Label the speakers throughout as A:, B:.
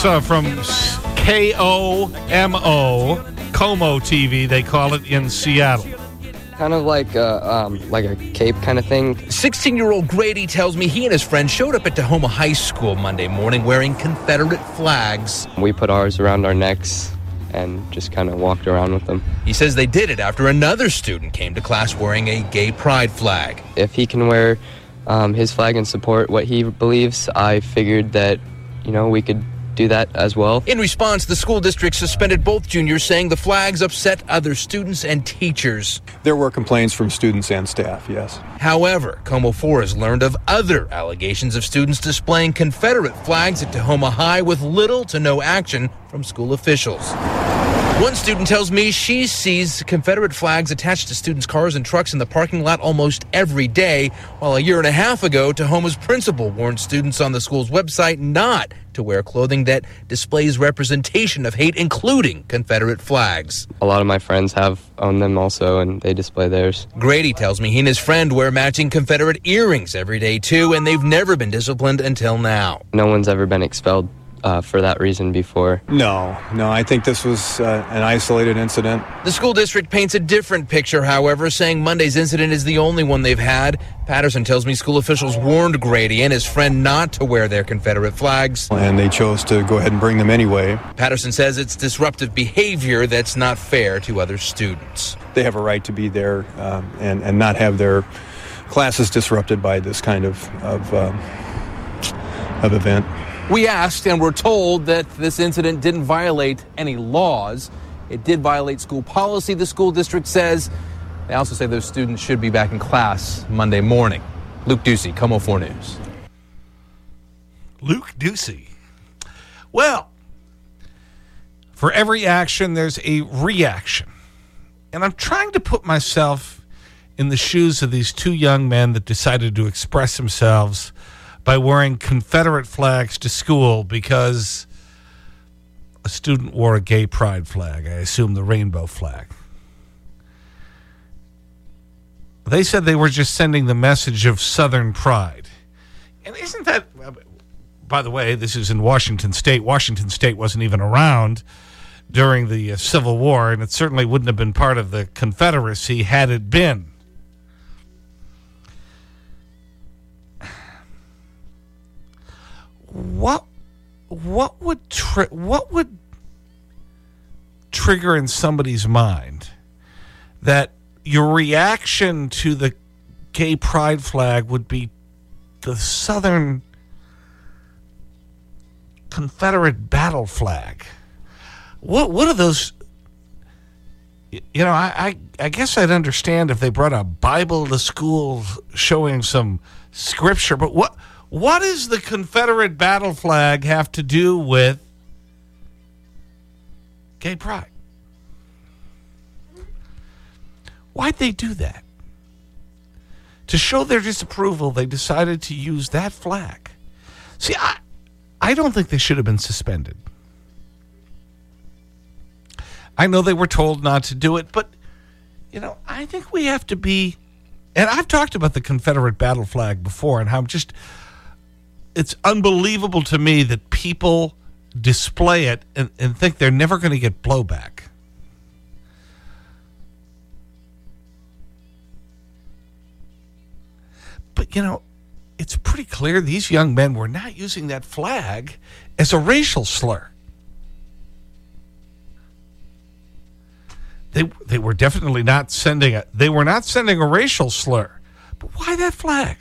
A: Is
B: uh, from K O M O, KOMO TV, they call it in Seattle.
C: Kind of like a, um, like a cape kind of thing.
D: 16 year old Grady tells me he and his friend showed up at Tahoma High School Monday morning wearing Confederate flags.
C: We put ours around our necks and just kind of walked around with them.
D: He says they did it after another student came to class wearing a gay pride flag.
C: If he can wear um, his flag and support what he believes, I figured that, you know, we could do that as well.
D: In response, the school district suspended both juniors, saying the flags upset other students and teachers.
E: There were complaints from students and staff, yes.
D: However, KOMO 4 has learned of other allegations of students displaying Confederate flags at Tahoma High with little to no action from school officials. One student tells me she sees Confederate flags attached to students' cars and trucks in the parking lot almost every day, while a year and a half ago, Tahoma's principal warned students on the school's website not to wear clothing that displays representation of hate, including Confederate flags.
C: A lot of my friends have owned them also, and they display theirs.
D: Grady tells me he and his friend wear matching Confederate earrings every day, too, and they've never been disciplined until now.
C: No one's ever been expelled uh, for that reason before.
E: No, no, I think this was uh, an isolated incident.
D: The school district paints a different picture, however, saying Monday's incident is the only one they've had. Patterson tells me school officials warned Grady and his friend not to wear their Confederate flags.
E: And they chose to go ahead and bring them anyway.
D: Patterson says it's disruptive behavior that's not fair to other students.
E: They have a right to be there um, and, and not have their classes disrupted by this kind of, of, um, of event.
D: We asked and were told that this incident didn't violate any laws. It did violate school policy, the school district says. They also say those students should be back in class Monday morning. Luke Duecy, KOMO 4 News.
B: Luke Duecy. Well, for every action, there's a reaction. And I'm trying to put myself in the shoes of these two young men that decided to express themselves by wearing Confederate flags to school because a student wore a gay pride flag. I assume the rainbow flag. They said they were just sending the message of Southern pride. And isn't that, by the way, this is in Washington State. Washington State wasn't even around during the uh, Civil War, and it certainly wouldn't have been part of the Confederacy had it been. What, what, would, tri what would trigger in somebody's mind that your reaction to the gay pride flag would be the Southern Confederate battle flag. What, what are those? You know, I, I, I guess I'd understand if they brought a Bible to school showing some scripture, but what, what does the Confederate battle flag have to do with gay pride? Why'd they do that? To show their disapproval, they decided to use that flag. See, I, I don't think they should have been suspended. I know they were told not to do it, but, you know, I think we have to be, and I've talked about the Confederate battle flag before and how I'm just, it's unbelievable to me that people display it and, and think they're never going to get blowback. But, you know, it's pretty clear these young men were not using that flag as a racial slur. They, they were definitely not sending a, they were not sending a racial slur, But why that flag?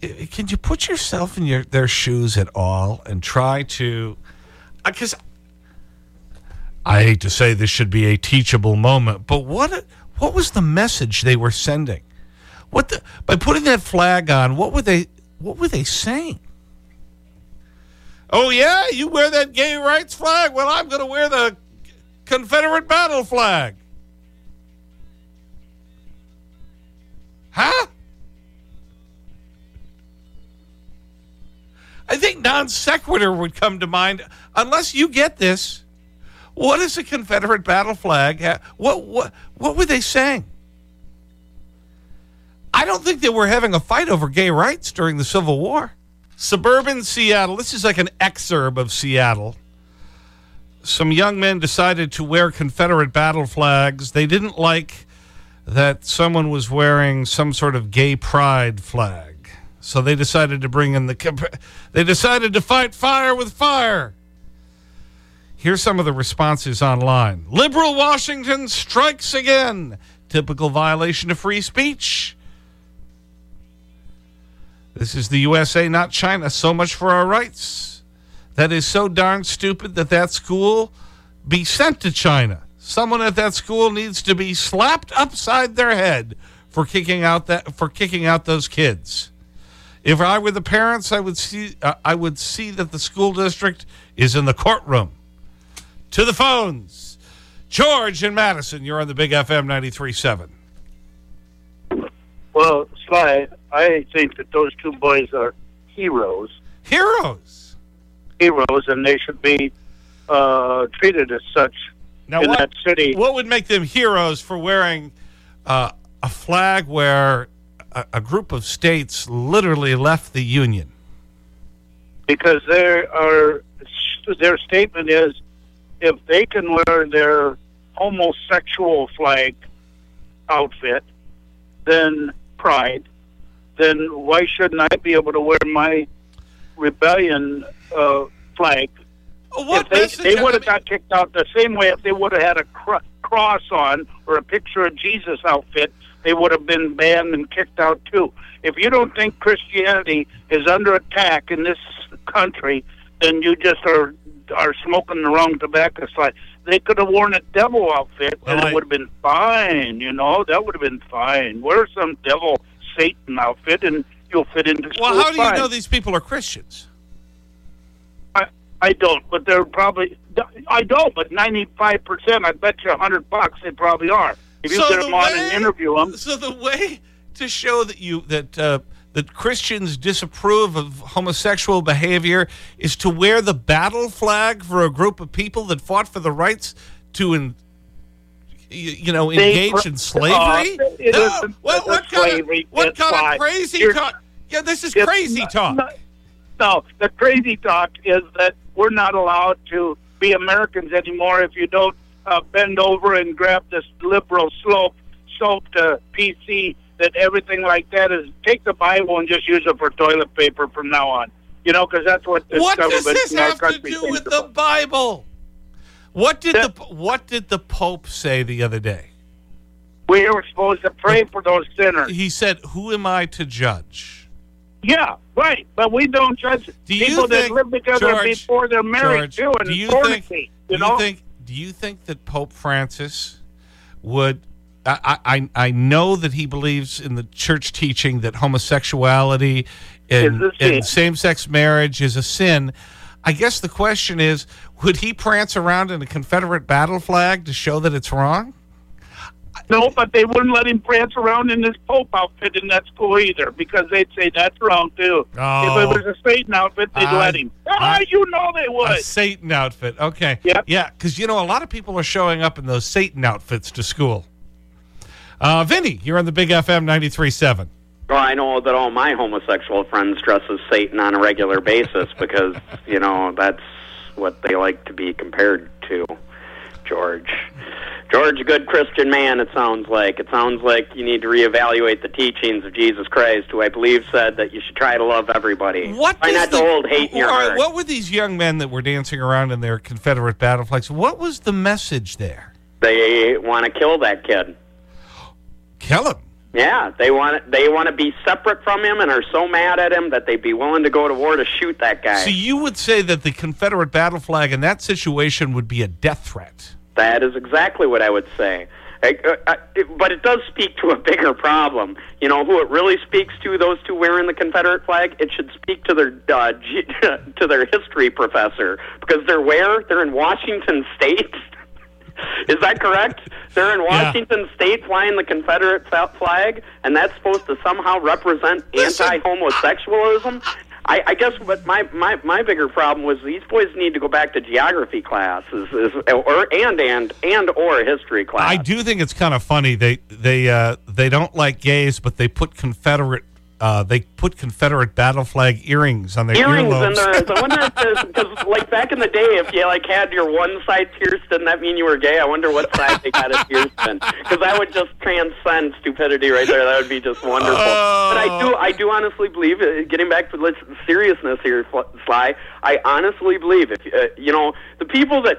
B: Can you put yourself in your, their shoes at all and try to. Because I hate to say this should be a teachable moment, but what, what was the message they were sending? What the, by putting that flag on, what were they, what were they saying? Oh, yeah, you wear that gay rights flag? Well, I'm going to wear the Confederate battle flag. Huh? I think non sequitur would come to mind. Unless you get this, what is a Confederate battle flag? What, what, what were they saying? I don't think they were having a fight over gay rights during the Civil War. Suburban Seattle. This is like an exurb of Seattle. Some young men decided to wear Confederate battle flags. They didn't like that someone was wearing some sort of gay pride flag. So they decided to bring in the. They decided to fight fire with fire. Here's some of the responses online. Liberal Washington strikes again. Typical violation of free speech. This is the USA, not China. So much for our rights. That is so darn stupid that that school be sent to China. Someone at that school needs to be slapped upside their head for kicking out, that, for kicking out those kids. If I were the parents, I would, see, uh, I would see that the school district is in the courtroom. To the phones. George in Madison, you're on the Big FM 93.7.
F: Well, Sly, I think that those two boys are heroes,
B: Heroes.
F: heroes, and they should be uh, treated as such
B: Now,
F: in
B: what,
F: that city.
B: what would make them heroes for wearing uh, a flag where a, a group of states literally left the Union?
F: because there are their statement is if they can wear their homosexual flag outfit, then pride, then why shouldn't I be able to wear my rebellion uh, flag?
B: What
F: if they, they would have
B: mean-
F: got kicked out the same way if they would have had a cr- cross on or a picture of Jesus outfit, they would have been banned and kicked out too. If you don't think Christianity is under attack in this country, then you just are are smoking the wrong tobacco side. They could have worn a devil outfit and
B: Well, I-
F: it would have been fine, you know, that would have been fine. Wear some devil Satan outfit and you'll fit into school.
B: Well, how do you
F: fine.
B: know these people are Christians?
F: I, don't, but they're probably. I don't, but ninety-five percent. I bet you a hundred bucks they probably are. If you
B: So
F: get
B: the
F: them on
B: way-
F: and interview them,
B: So the way to show that you that uh, that Christians disapprove of homosexual behavior is to wear the battle flag for a group of people that fought for the rights to in, you, you know engage
F: pr-
B: in slavery.
F: Uh,
B: no, what, what kind of what kind
F: why.
B: of crazy
F: You're-
B: talk? Yeah, this is crazy talk.
F: not- no, the crazy talk is that we're not allowed to be Americans anymore if you don't uh, bend over and grab this liberal slope, slope to PC. That everything like that is take the Bible and just use it for toilet paper from now on. You know, because that's what this
B: What does this have to do with the
F: about.
B: Bible? What did
F: That-
B: the what did the Pope say the other day?
F: We were supposed to pray for those sinners.
B: He said, "Who am I to judge?"
F: Yeah, right. But we don't judge
B: Do
F: people that live together
B: George,
F: before they're married
B: George,
F: too, and
B: do you think?
F: you
B: do
F: know,
B: you think? Do you think that Pope Francis would? I, I I know that he believes in the church teaching that homosexuality and,
F: Is a sin.
B: and same-sex marriage is a sin. I guess the question is, would he prance around in a Confederate battle flag to show that it's wrong?
F: No, but they wouldn't let him prance around in his Pope outfit in that school either, because they'd say that's wrong too.
B: Oh.
F: If it was a Satan outfit, they'd
B: I-
F: let him. Ah,
B: I-
F: you know they would.
B: A
F: would.
B: Satan outfit. Okay.
F: Yep.
B: Yeah, because, you know, a lot of people are showing up in those Satan outfits to school. Uh, Vinny, you're on the Big FM 93.7.
G: Well, I know that all my homosexual friends dress as Satan on a regular basis because, you know, that's what they like to be compared to. George. George, a good Christian man, it sounds like. It sounds like you need to reevaluate the teachings of Jesus Christ, who I believe said that you should try to love everybody.
B: What does
G: not
B: the-
G: to hold hate in your
B: right,
G: heart.
B: What were these young men that were dancing around in their Confederate battle flags? What was the message there?
G: They want to kill that kid.
B: Kill him.
G: Yeah, they want they want to be separate from him and are so mad at him that they'd be willing to go to war to shoot that guy.
B: So you would say that the Confederate battle flag in that situation would be a death threat.
G: That is exactly what I would say. I- uh, it- But it does speak to a bigger problem. You know who it really speaks to? Those two wearing the Confederate flag. It should speak to their uh, G- to their history professor because they're where? They're in Washington State. Is that correct? They're in
B: Yeah.
G: Washington State flying the Confederate flag, and that's supposed to somehow represent anti-homosexualism. I, I guess what my, my, my bigger problem was these boys need to go back to geography class, is, is, or and and and or history class.
B: I do think it's kind of funny. They they uh, they don't like gays, but they put Confederate uh, they put Confederate battle flag earrings on their
G: earrings
B: earlobes.
G: in there. I wonder if there's because like back in the day, if you like had your one side pierced, didn't that mean you were gay? I wonder what side they got it pierced in, because that would just transcend stupidity right there. That would be just wonderful. But I do, I do honestly believe, uh, getting back to the seriousness here, Sly. I honestly believe if uh, you know the people that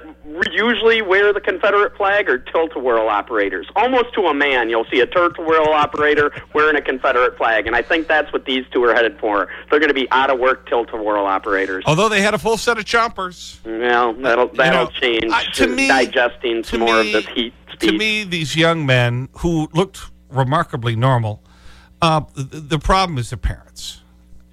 G: usually wear the Confederate flag are tilt-a-whirl operators. Almost to a man, you'll see a tilt-a-whirl operator wearing a Confederate flag, and I think that's what these two are headed for. They're going to be out-of-work tilt-a-whirl operators.
B: Although they had a full set of chompers.
G: Well, that'll that'll
B: know,
G: change.
B: I- to me-
G: digesting
B: to
G: some more
B: me-
G: of this heat
B: To me, these young men who looked remarkably normal, uh, the, the problem is their parents.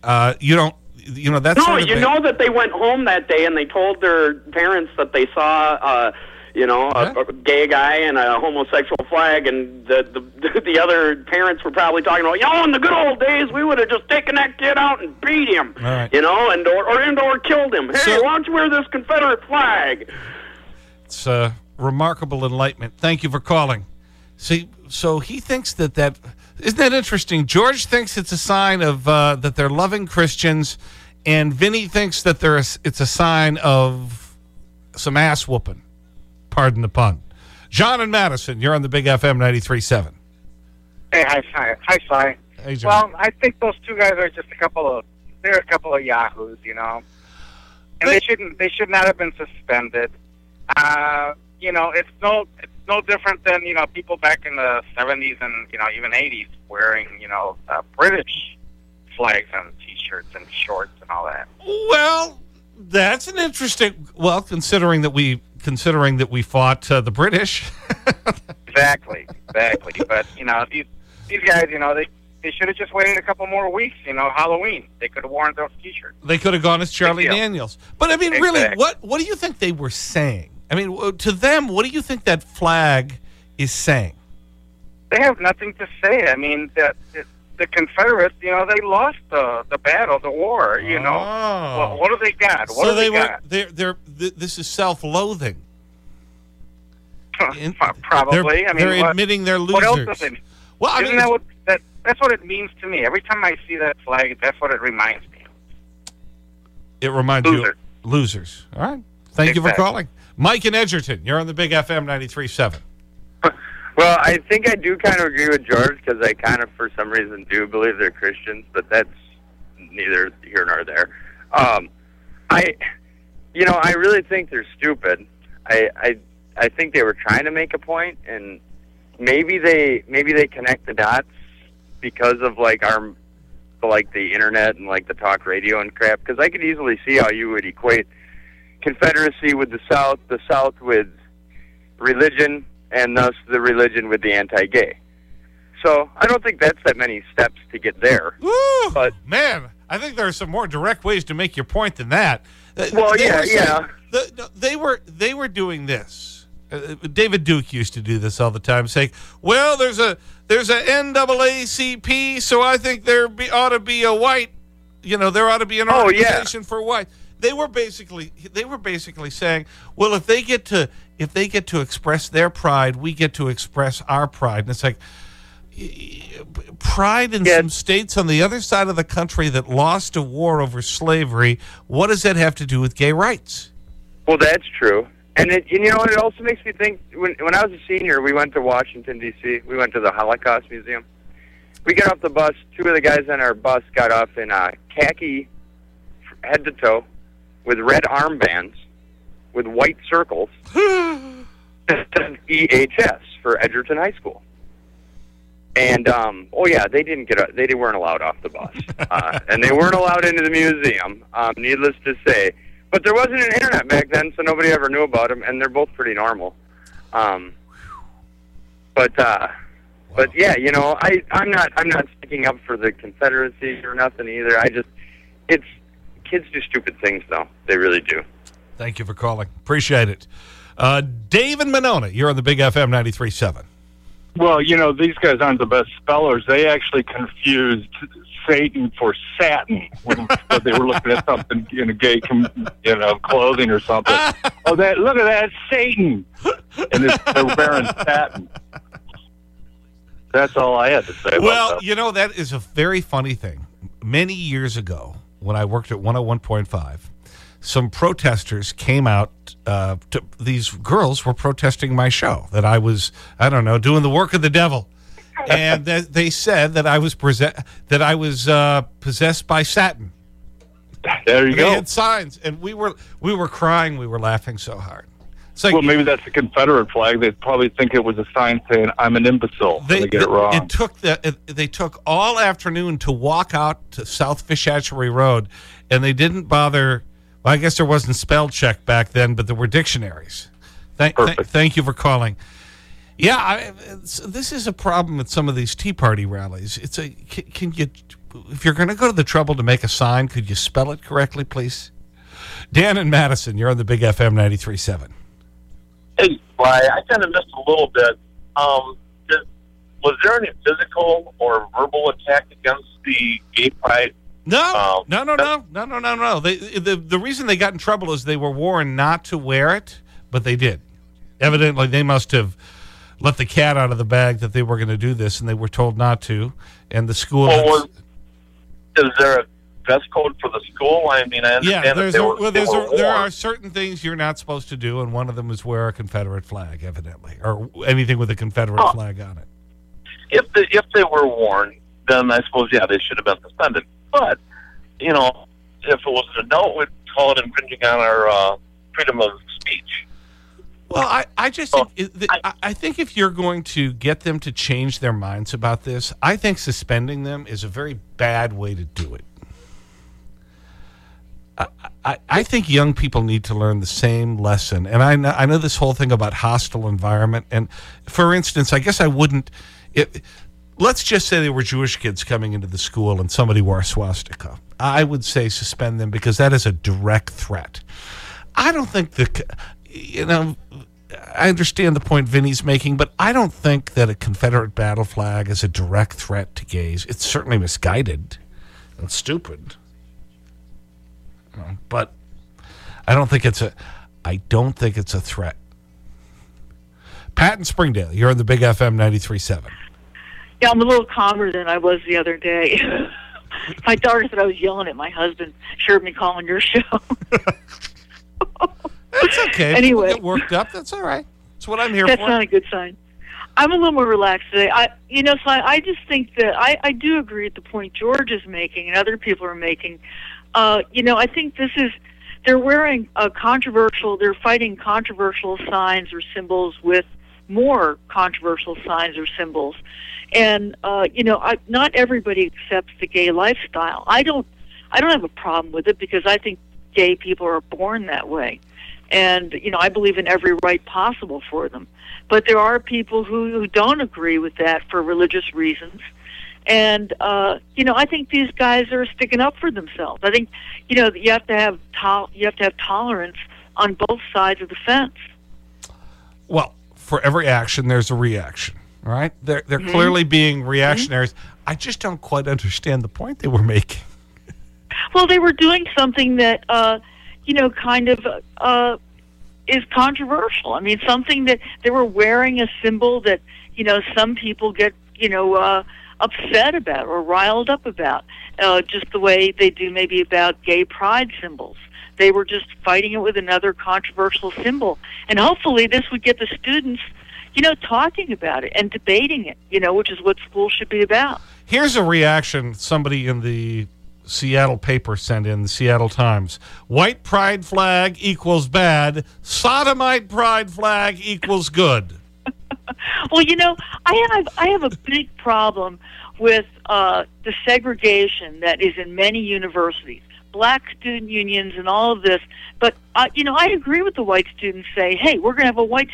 B: Uh, you don't, you know, that's
G: no,
B: sort of
G: you
B: the-
G: know that they went home that day and they told their parents that they saw, uh, you know, a,
B: Yeah.
G: a gay guy and a homosexual flag, and the, the the other parents were probably talking about, you know, in the good old days, we would have just taken that kid out and beat him,
B: right.
G: you know, and or or, and or killed him. Hey,
B: So-
G: why don't you wear this Confederate flag?
B: It's uh, remarkable enlightenment. Thank you for calling. See, so he thinks that that isn't that interesting. George thinks it's a sign of uh, that they're loving Christians, and Vinny thinks that they're a, it's a sign of some ass whooping. Pardon the pun. John and Madison, you're on the Big FM 93.7.
H: Hey, hi, hi, hi, Sly.
B: Hey, John.
H: Well, I think those two guys are just a couple of they're a couple of yahoos, you know, and they shouldn't they should not have been suspended. Uh, you know, it's no no different than you know people back in the seventies and you know even eighties wearing you know uh, British flags on t-shirts and shorts and all that.
B: Well, that's an interesting. Well, considering that we considering that we fought uh, the British.
H: Exactly, exactly. but you know these these guys, you know they. They should have just waited a couple more weeks, you know, Halloween. They could have worn those T-shirts.
B: They could have gone as Charlie. Daniels. But I mean, really, what, what do you think they were saying? I mean, to them, what do you think that flag is saying?
H: they have nothing to say. I mean, the, the, the Confederates, you know, they lost the the battle, the war. You know,
B: Oh.
H: what, do they got? What
B: so
H: do they,
B: they were,
H: got?
B: they're, they're, th this is self-loathing. In-
H: Probably.
B: They're,
H: I mean,
B: they're
H: what,
B: admitting they're losers.
H: what else?
B: Well, I
H: Isn't
B: mean,
H: that what that? That's what it means to me. Every time I see that flag, that's what it reminds me. of.
B: it reminds
H: Loser.
B: you losers. All right. Thank you for calling. Mike in Edgerton, you're on the Big FM 93.7.
I: Well, I think I do kind of agree with George because I kind of, for some reason, do believe they're Christians, but that's neither here nor there. Um, I, you know, I really think they're stupid. I, I, I think they were trying to make a point, and maybe they, maybe they connect the dots because of like our, like the internet and like the talk radio and crap. Because I could easily see how you would equate Confederacy with the South, the South with religion, and thus the religion with the anti-gay. So I don't think that's that many steps to get there.
B: Woo!
I: But-
B: man, I think there are some more direct ways to make your point than that. Uh,
I: Well,
B: they
I: yeah,
B: were saying-
I: yeah.
B: the- no, they were they were doing this. Uh, David Duke used to do this all the time, saying, "Well, there's a there's a NAACP, so I think there be, ought to be a white, you know, there ought to be an
I: Oh, yeah.
B: organization for white." They were basically they were basically saying, "Well, if they get to if they get to express their pride, we get to express our pride." And it's like pride in
I: Yeah.
B: some states on the other side of the country that lost a war over slavery, what does that have to do with gay rights?
I: Well, that's true. And, it, and you know, it also makes me think. When when I was a senior, we went to Washington D.C. We went to the Holocaust Museum. We got off the bus. Two of the guys on our bus got off in uh, khaki, head to toe, with red armbands, with white circles. that EHS for Edgerton High School. And um, oh yeah, they didn't get. They weren't allowed off the bus, uh, and they weren't allowed into the museum. Um, needless to say, but there wasn't an internet back then, so nobody ever knew about them, and they're both pretty normal. Um, but uh, but yeah, you know, I I'm not I'm not sticking up for the Confederacy or nothing either. I just it's kids do stupid things though. They really do.
B: Thank you for calling. Appreciate it. Uh, Dave and Monona, you're on the Big FM 93.7.
J: Well, you know, these guys aren't the best spellers. They actually confused Satan for satin when they were looking at something in a gay, you know, clothing or something. oh, that look at that Satan, and it's, they're wearing satin. That's all I had to say.
B: Well, you know, that is a very funny thing. Many years ago, when I worked at 101.5, some protesters came out. Uh, to, these girls were protesting my show, that I was, I don't know, doing the work of the devil. and that they said that I was, that I was uh, possessed by Satan.
J: There you
B: and
J: go.
B: They had signs, and we were, we were crying. We were laughing so hard.
J: Like, well, maybe that's the Confederate flag. They probably think it was a sign saying "I'm an imbecile." They, they get it wrong.
B: It took the, it, they took all afternoon to walk out to South Fish Hatchery Road, and they didn't bother. Well, I guess there wasn't spell check back then, but there were dictionaries. Thank, th thank you for calling. Yeah, I, this is a problem with some of these Tea Party rallies. It's a can, can you, if you're going to go to the trouble to make a sign, could you spell it correctly, please? Dan and Madison, you're on the Big FM 93.7.
K: Hey, Sly, I kind of missed a little bit. Um, did, was there any physical or verbal attack against the gay pride?
B: No, um, no, no, no, no, no, no, no. They, the, the reason they got in trouble is they were warned not to wear it, but they did. Evidently, they must have let the cat out of the bag that they were going to do this, and they were told not to. And the school.
K: Well, was, is there a dress code for the school? I mean, I understand
B: yeah, there's
K: a,
B: were, well, there's a, there are certain things you're not supposed to do, and one of them is wear a Confederate flag, evidently, or anything with a Confederate
K: huh.
B: flag on it.
K: If, the, if they were worn, then I suppose, yeah, they should have been suspended. But, you know, if it was an adult, we'd call it infringing on our uh, freedom of speech.
B: Well, I, I just think, I, I think if you're going to get them to change their minds about this, I think suspending them is a very bad way to do it. I, I think young people need to learn the same lesson. And I know, I know this whole thing about hostile environment. And for instance, I guess I wouldn't. It, let's just say there were Jewish kids coming into the school and somebody wore a swastika. I would say suspend them because that is a direct threat. I don't think the, you know, I understand the point Vinny's making, but I don't think that a Confederate battle flag is a direct threat to gays. It's certainly misguided and stupid. But I don't think it's a, I don't think it's a threat. Pat in Springdale, you're on the Big FM 93.7.
L: Yeah, I'm a little calmer than I was the other day. my daughter said I was yelling at my husband. She heard me calling your show.
B: That's okay.
L: Anyway.
B: get worked up. That's all right. That's what I'm here
L: That's
B: for.
L: That's not a good sign. I'm a little more relaxed today. I, you know, so I, I just think that I, I do agree with the point George is making and other people are making. Uh, you know, I think this is they're wearing a controversial. They're fighting controversial signs or symbols with more controversial signs or symbols, and uh, you know, I, not everybody accepts the gay lifestyle. I don't. I don't have a problem with it because I think gay people are born that way, and you know, I believe in every right possible for them. But there are people who, who don't agree with that for religious reasons and uh, you know, I think these guys are sticking up for themselves. I think you know you have to have to- you have to have tolerance on both sides of the fence.
B: Well, for every action, there's a reaction. Right? They're they're mm -hmm. clearly being reactionaries. Mm -hmm. I just don't quite understand the point they were making.
L: well, they were doing something that uh, you know kind of uh, is controversial. I mean, something that they were wearing a symbol that you know some people get you know. Uh, upset about or riled up about, uh, just the way they do maybe about gay pride symbols. They were just fighting it with another controversial symbol. And hopefully this would get the students, you know, talking about it and debating it, you know, which is what school should be about.
B: Here's a reaction somebody in the Seattle paper sent in, the Seattle Times. White pride flag equals bad. Sodomite pride flag equals good.
L: well, you know, I have I have a big problem with uh, the segregation that is in many universities, black student unions, and all of this. But uh, you know, I agree with the white students. Say, hey, we're going to have a white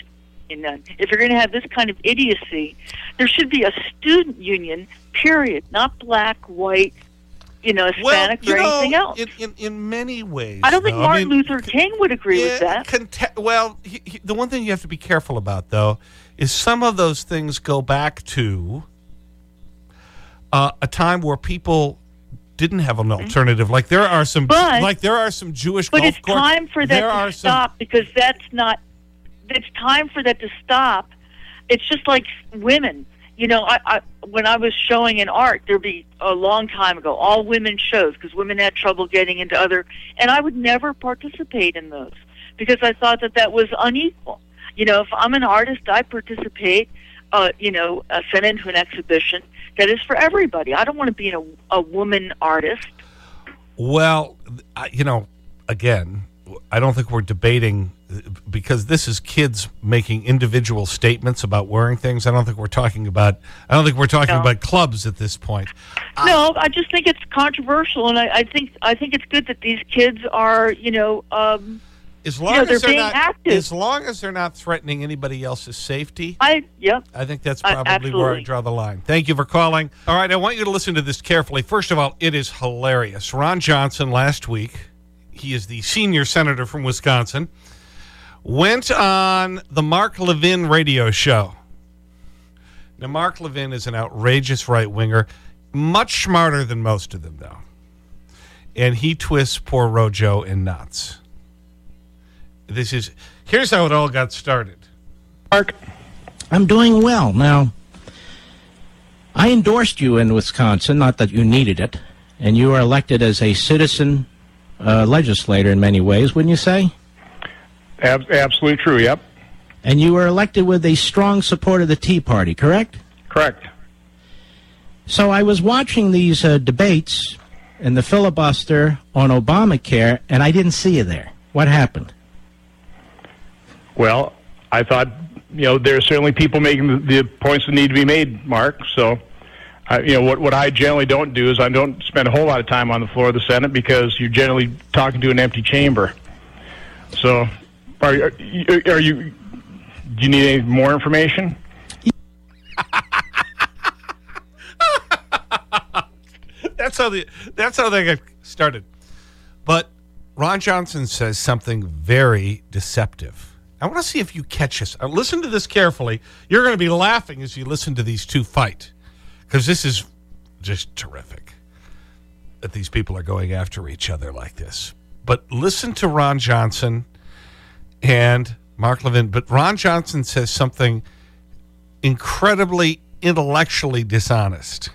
L: union. If you're going to have this kind of idiocy, there should be a student union. Period. Not black, white, you know, Hispanic
B: well, you
L: or
B: know,
L: anything else.
B: In, in, in many ways.
L: I don't think
B: though,
L: Martin
B: mean,
L: Luther King would agree with that.
B: well, he, he- the one thing you have to be careful about, though, is some of those things go back to uh, a time where people didn't have an alternative. Like there are some,
L: But-
B: like there are some Jewish
L: But it's
B: courts.
L: time for that
B: are
L: to
B: some,
L: stop because that's not. It's time for that to stop. It's just like women. You know, I, I when I was showing in art, there'd be a long time ago all women shows because women had trouble getting into other, and I would never participate in those because I thought that that was unequal. You know, if I'm an artist, I participate. Uh, you know, uh, sent into an exhibition that is for everybody. I don't want to be a, a woman artist.
B: Well, I- you know, again, I don't think we're debating because this is kids making individual statements about wearing things. I don't think we're talking about, I don't think we're talking
L: No.
B: about clubs at this point.
L: No, I just think it's controversial, and I, I think I think it's good that these kids are, you know, um,
B: As
L: you
B: long
L: know,
B: as
L: they're
B: they're not,
L: active.
B: as long as they're not threatening anybody else's safety,
L: I yeah.
B: I think that's probably where I draw the line. Thank you for calling. All right, I want you to listen to this carefully. First of all, it is hilarious. Ron Johnson last week, he is the senior senator from Wisconsin, went on the Mark Levin radio show. Now, Mark Levin is an outrageous right winger, much smarter than most of them, though. And he twists poor Rojo in knots. This is, here's how it all got started.
M: Mark, I'm doing well. Now, I endorsed you in Wisconsin, not that you needed it, and you were elected as a citizen uh, legislator in many ways, wouldn't you say?
N: Ab- absolutely true. Yep.
M: And you were elected with a strong support of the Tea Party, correct?
N: Correct.
M: So I was watching these uh, debates and the filibuster on Obamacare, and I didn't see you there. What happened?
N: Well, I thought, you know, there are certainly people making the, the points that need to be made, Mark. So, I, you know, what, what I generally don't do is I don't spend a whole lot of time on the floor of the Senate because you're generally talking to an empty chamber. So, are, are, you- are you, do you need any more information?
B: that's how the that's how they got started. But Ron Johnson says something very deceptive. I want to see if you catch this. Uh, listen to this carefully. You're going to be laughing as you listen to these two fight because this is just terrific that these people are going after each other like this. But listen to Ron Johnson and Mark Levin. But Ron Johnson says something incredibly intellectually dishonest.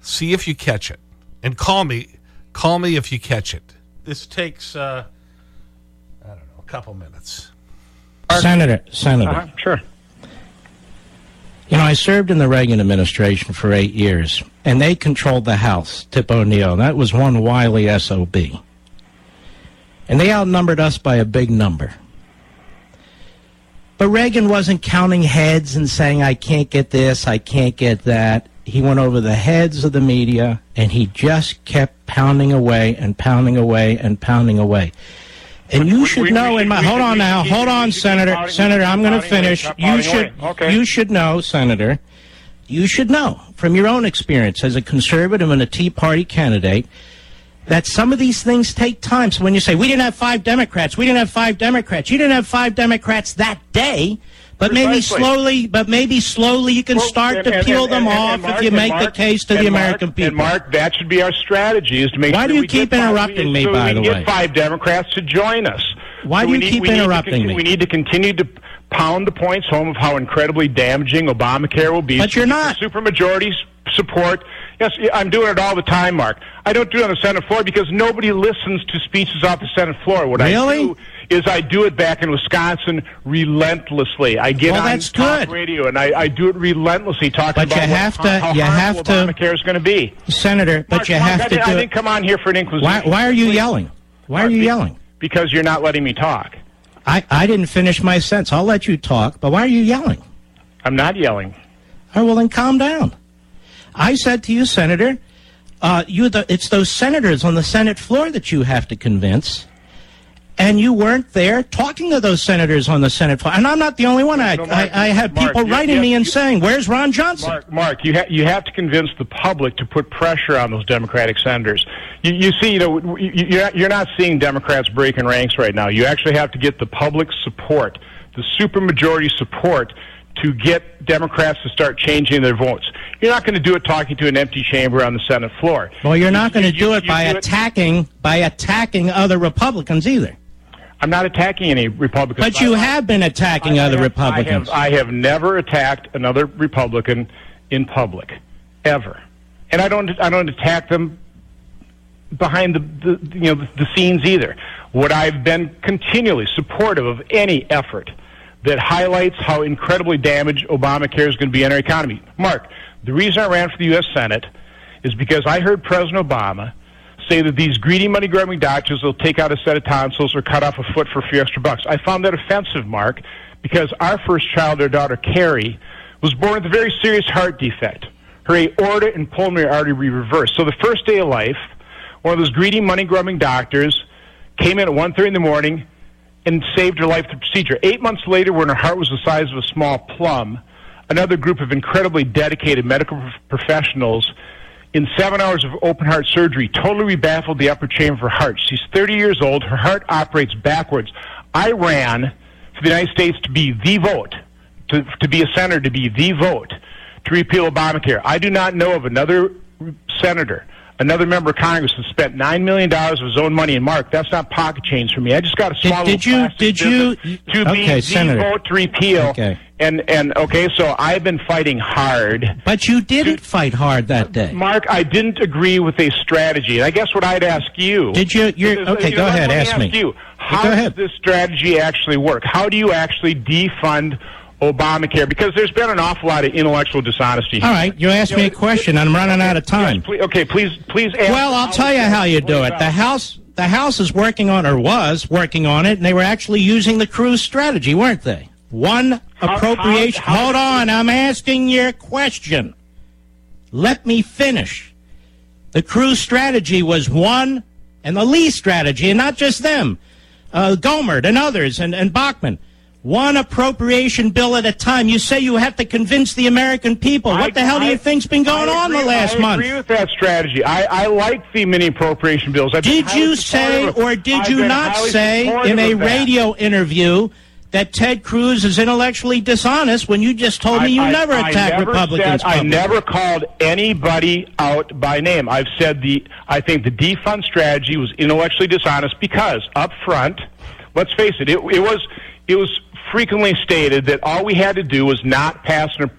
B: See if you catch it. And call me. Call me if you catch it. This takes, uh, I don't know, a couple minutes.
M: Senator, Senator.
N: Uh-huh, sure.
M: You know, I served in the Reagan administration for eight years, and they controlled the House, Tip O'Neill. That was one wily SOB. And they outnumbered us by a big number. But Reagan wasn't counting heads and saying, I can't get this, I can't get that. He went over the heads of the media, and he just kept pounding away and pounding away and pounding away. And you should
N: we-
M: know
N: we
M: in my hold on now, hold on, Senator. Senator, I'm going to finish. You should.
N: Okay.
M: you should know, Senator. You should know from your own experience as a conservative and a Tea Party candidate that some of these things take time. So when you say we didn't have five Democrats, we didn't have five Democrats, you didn't have five Democrats that day. But maybe
N: Precisely.
M: slowly, but maybe slowly you can
N: Well,
M: start
N: and-
M: to
N: and-
M: peel
N: and-
M: them off
N: and Mark-
M: if you make the case to the
N: Mark-
M: American people.
N: And Mark, that should be our strategy: is to make
M: Why
N: sure
M: do you keep
N: five-
M: interrupting me,
N: so
M: by the way?
N: five Democrats to join us.
M: Why
N: So
M: do
N: we
M: you
N: need-
M: keep
N: to
M: interrupting me?
N: We need to continue to pound the points home of how incredibly damaging Obamacare will be.
M: But you're not.
N: Super majorities support. Yes, I'm doing it all the time, Mark. I don't do it on the Senate floor because nobody listens to speeches off the Senate floor. What I do is I do it back in Wisconsin relentlessly. I get
M: Well,
N: on
M: that's
N: talk
M: good.
N: radio and I, I do it relentlessly, talking
M: But
N: about
M: you have
N: how,
M: to-
N: how
M: you have to-
N: Obamacare is going to be.
M: Senator, but
N: Mark,
M: you
N: Mark,
M: have
N: I,
M: to
N: didn't- I didn't come on here for an inquisition.
M: Why, why are you yelling? Why are you yelling?
N: Because you're not letting me talk.
M: I, I didn't finish my sentence. I'll let you talk, but why are you yelling?
N: I'm not yelling.
M: All right, well, then calm down. I said to you, Senator, uh, you the, it's those senators on the Senate floor that you have to convince. And you weren't there talking to those senators on the Senate floor. And I'm not the only one. I,
N: No, Mark,
M: I, I had
N: Mark,
M: people writing me and
N: you-
M: saying, Where's Ron Johnson?
N: Mark, Mark, you ha- you have to convince the public to put pressure on those Democratic senators. You, you see, you know, you- you're not, seeing Democrats breaking ranks right now. You actually have to get the public support, the supermajority support, to get Democrats to start changing their votes. You're not going to do it talking to an empty chamber on the Senate floor.
M: Well, you're not going to do it by
N: do it-
M: attacking by attacking other Republicans either.
N: I'm not attacking any Republicans.
M: But you have been attacking
N: I
M: other
N: have-
M: Republicans.
N: I have, I have never attacked another Republican in public, ever, and I don't. I don't attack them behind the, the you know the, the scenes either. What I've been continually supportive of any effort that highlights how incredibly damaged Obamacare is going to be in our economy. Mark, the reason I ran for the U.S. Senate is because I heard President Obama say that these greedy money grubbing doctors will take out a set of tonsils or cut off a foot for a few extra bucks. I found that offensive, Mark, because our first child, our daughter Carrie, was born with a very serious heart defect. Her aorta and pulmonary artery were reversed. So the first day of life, one of those greedy money grubbing doctors came in at 1.30 in the morning and saved her life through procedure. Eight months later, when her heart was the size of a small plum, another group of incredibly dedicated medical professionals in seven hours of open heart surgery totally rebaffled the upper chamber of her heart. She's 30 years old. Her heart operates backwards. I ran for the United States to be the vote, to, to be a senator, to be the vote to repeal Obamacare. I do not know of another senator, another member of Congress that spent $9 million of his own money. And Mark, that's not pocket change for me. I just got a small
M: did
N: little
M: you- did you-
N: to be
M: Okay,
N: the
M: Senator.
N: vote to repeal.
M: Okay.
N: And, and, okay, so I've been fighting hard.
M: But you didn't fight hard that day.
N: Mark, I didn't agree with a strategy. And I guess what I'd ask you.
M: Did you- you're- okay,
N: you
M: go
N: know,
M: ahead,
N: let
M: ask
N: me.
M: me.
N: You, how
M: Go
N: does this strategy actually work? How do you actually defund Obamacare? Because there's been an awful lot of intellectual dishonesty. Here.
M: All right, you asked me a question. I'm running out of time.
N: Please, okay, please, please.
M: Well, I'll tell you how you do it. The House, the House is working on, or was working on it, and they were actually using the Cruz strategy, weren't they? One appropriation. Hold on, I'm asking your question. Let me finish. The Cruz strategy was one, and the Lee strategy, and not just them, uh, Gohmert and others, and, and Bachmann. One appropriation bill at a time. You say you have to convince the American people. What the hell do you think's been going
N: I
M: on the last
N: I
M: month?
N: agree with that strategy. I, I like the mini appropriation bills. I've
M: Did you say or did you not say in a
N: of that.
M: radio interview that Ted Cruz is intellectually dishonest when you just told me you
N: I- I-
M: never
N: I
M: attack
N: never
M: Republicans?
N: said- I never called anybody out by name. I've said the I think the defund strategy was intellectually dishonest because up front, let's face it, it, it was it was frequently stated that all we had to do was not pass an,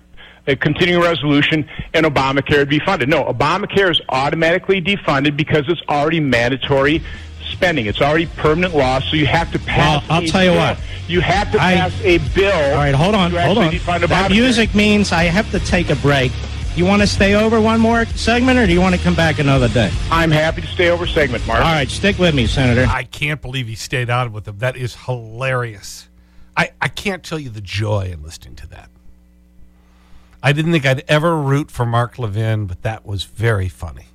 N: a continuing resolution and Obamacare would be funded. No, Obamacare is automatically defunded because it's already mandatory spending. It's already permanent law, so you have to pass.
M: Well, I'll
N: a
M: tell you
N: bill.
M: what.
N: You have to
M: I-
N: pass a bill.
M: All right, hold on, hold on.
N: actually defund
M: That music means I have to take a break. You want to stay over one more segment, or do you want to come back another day?
N: I'm happy to stay over segment, Mark.
M: All right, stick with me, Senator.
B: I can't believe he stayed on with them. That is hilarious. I, I can't tell you the joy in listening to that. I didn't think I'd ever root for Mark Levin, but that was very funny.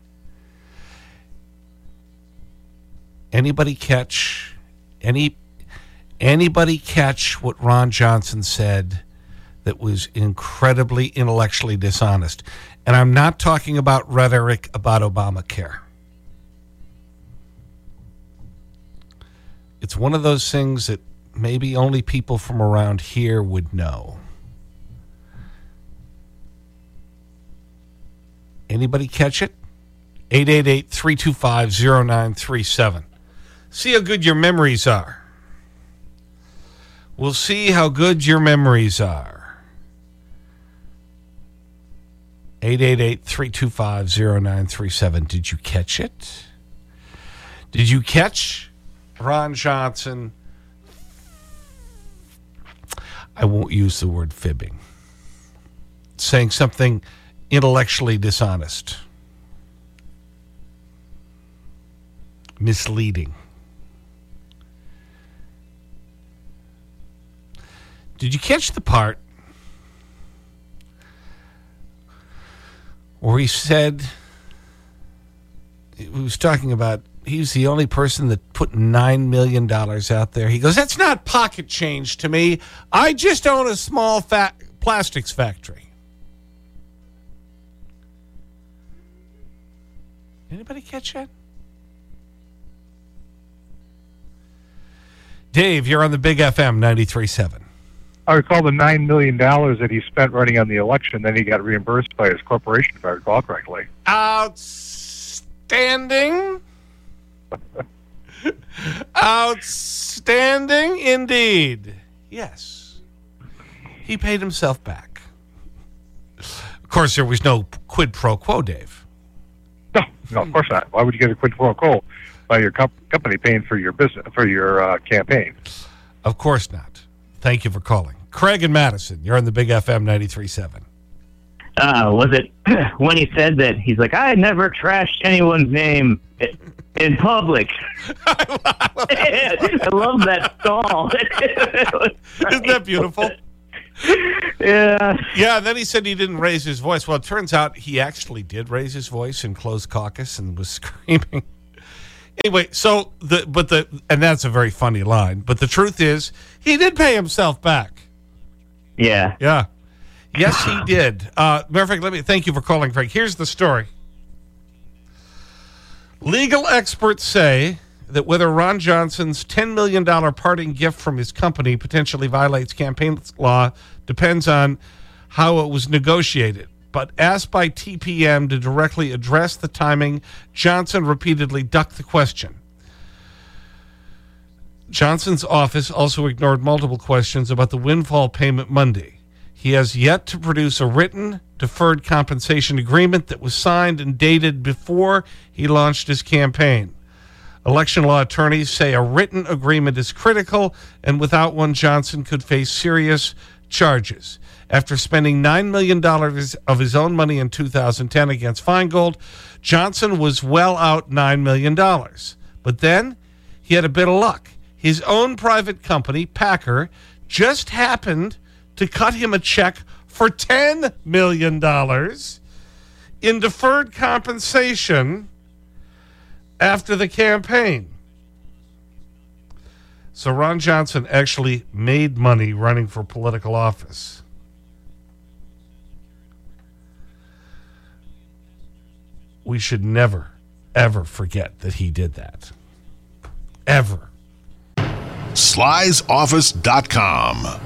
B: Anybody catch any anybody catch what Ron Johnson said that was incredibly intellectually dishonest? And I'm not talking about rhetoric about Obamacare. It's one of those things that maybe only people from around here would know. Anybody catch it? 888 325 0937. See how good your memories are. We'll see how good your memories are. 888 325 0937. Did you catch it? Did you catch Ron Johnson? I won't use the word fibbing. Saying something intellectually dishonest, misleading. Did you catch the part where he said, he was talking about, he was the only person that put $9 million out there. He goes, that's not pocket change to me. I just own a small fa plastics factory. Anybody catch that? Dave, you're on the Big FM 93.7.
O: I recall the $9 million that he spent running on the election, then he got reimbursed by his corporation, if I recall correctly.
B: Outstanding. Outstanding indeed. Yes. He paid himself back. Of course, there was no quid pro quo, Dave.
O: No, no, of course not. Why would you get a quid pro quo by your comp company paying for your business for your uh, campaign?
B: Of course not. Thank you for calling. Craig and Madison, you're on the Big FM 93.7.
P: Uh, was it when he said that he's like, I never trashed anyone's name in public? I love that stall.
B: Isn't that beautiful?
P: Yeah.
B: Yeah, and then he said he didn't raise his voice. Well, it turns out he actually did raise his voice in closed caucus and was screaming. Anyway, so the but the and that's a very funny line. But the truth is, he did pay himself back.
P: Yeah.
B: Yeah. Yes, he did. Uh, matter of fact, let me thank you for calling, Frank. Here's the story. Legal experts say that whether Ron Johnson's $10 million parting gift from his company potentially violates campaign law depends on how it was negotiated. But asked by TPM to directly address the timing, Johnson repeatedly ducked the question. Johnson's office also ignored multiple questions about the windfall payment Monday. He has yet to produce a written deferred compensation agreement that was signed and dated before he launched his campaign. Election law attorneys say a written agreement is critical, and without one, Johnson could face serious charges. After spending $9 million of his own money in 2010 against Feingold, Johnson was well out $9 million. But then he had a bit of luck. His own private company, Pacur, just happened to cut him a check for $10 million in deferred compensation after the campaign. So Ron Johnson actually made money running for political office. We should never, ever forget that he did that. Ever.
Q: Sly'sOffice.com.